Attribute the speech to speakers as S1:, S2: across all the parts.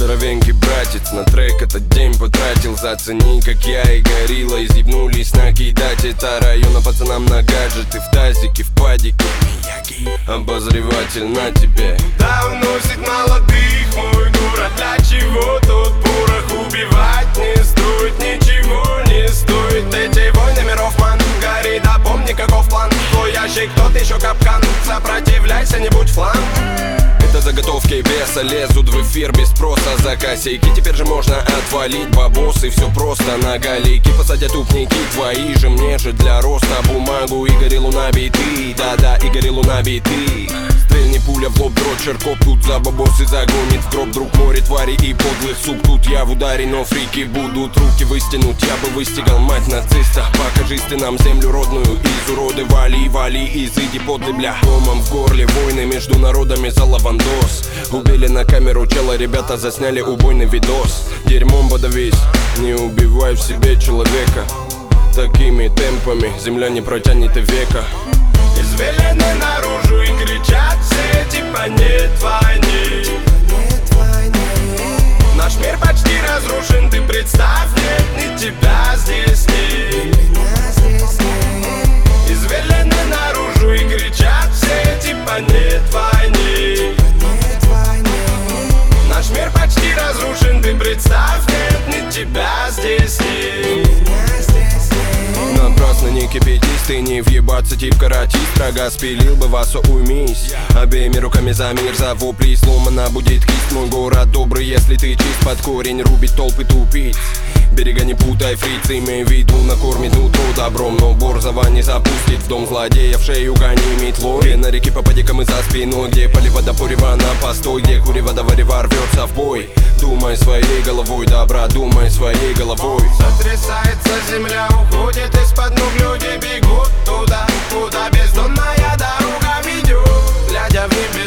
S1: Здоровенький братец. На трек этот день потратил Зацени, как я и горилла. Изъебнулись накидать это района пацанам на гаджеты. В тазике, в падике. Обозреватель на тебе.
S2: Давно носит молодых мой город Для чего тут порох убивать не стоит? Ничего не стоит. Эти войны миров ман горит Да помни каков план. Твой ящик, тот еще капкан. Сопротивляйся, не будь фланг
S1: это заготовки веса лезут в эфир без спроса. За косяки теперь же можно отвалить бабосы Все просто на галики посадят упники Твои же мне же для роста. Бумагу Игорь Луна биты Да-да, Игорь Луна биты Стрельни пуля в лоб, дрот, черкоп Тут за бабосы загонит. В гроб друг море твари и подлых сук. Тут я в ударе, но фрики будут руки выстянуть. Я бы выстигал мать нациста Покажи ты нам землю родную Из уроды вали, вали, изыди подлый бля Комом в горле войны между народами за лавандос Убили на камеру чела, ребята засняли убойный видос. Дерьмом подавись, не убивай в себе человека. Такими темпами земля не протянет и века.
S2: Извелены наружу и кричат
S1: не въебаться тип каратист. Рога спилил бы вас, уймись. Обеими руками за мир, за вопли Сломана будет кисть, мой город добрый Если ты чист. Под корень, рубит толпы тупиц Берега не путай, фриц, имей в виду Накормит утро добром, но борзова не запустит В дом злодея в шею гони метлой На реке попади-ка мы за спиной Где полива до порева на постой Где курева до варева рвется в бой. Думай своей головой, добра, думай своей головой.
S2: Сотрясается земля, уходит из-под ног Люди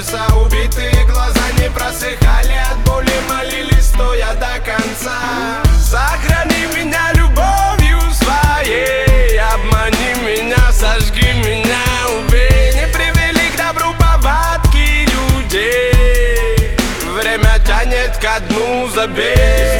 S2: Небеса, убитые глаза не просыхали От боли молились, стоя до конца. Сохрани меня любовью своей Обмани меня, сожги меня, убей. Не привели к добру повадки людей. Время тянет ко дну, забей